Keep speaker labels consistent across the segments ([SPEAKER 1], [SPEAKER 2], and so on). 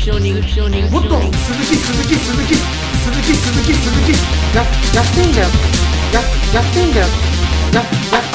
[SPEAKER 1] ショニングシ
[SPEAKER 2] もっと鈴木鈴木鈴木鈴木鈴木鈴木
[SPEAKER 3] ややってんだよ。ややってんだよ。やや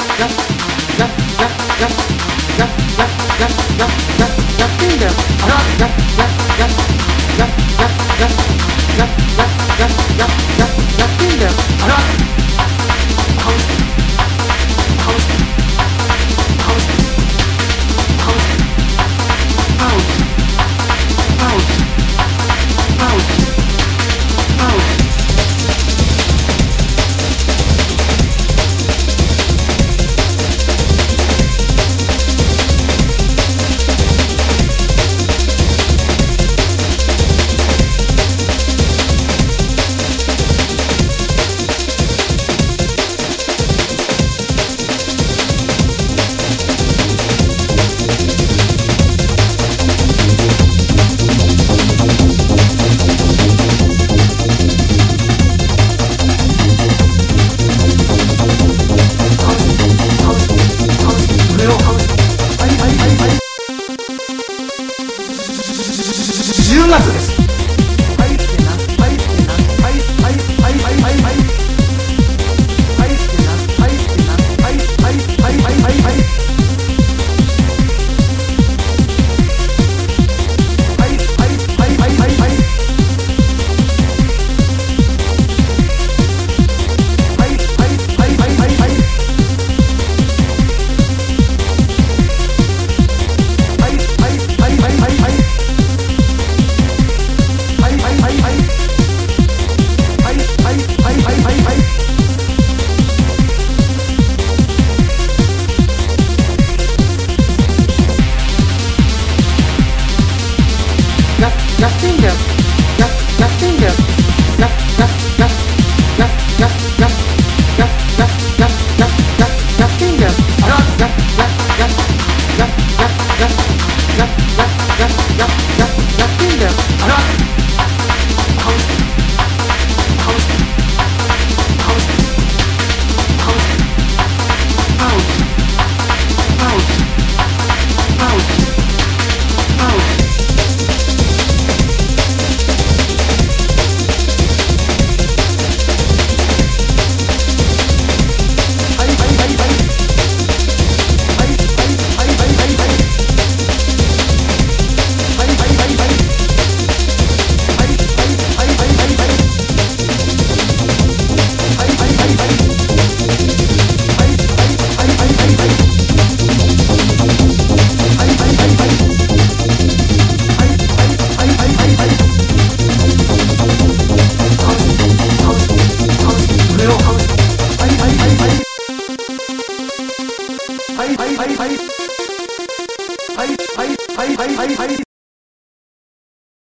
[SPEAKER 2] 3月です。はいはいはいはい。はいはいはいはい。はい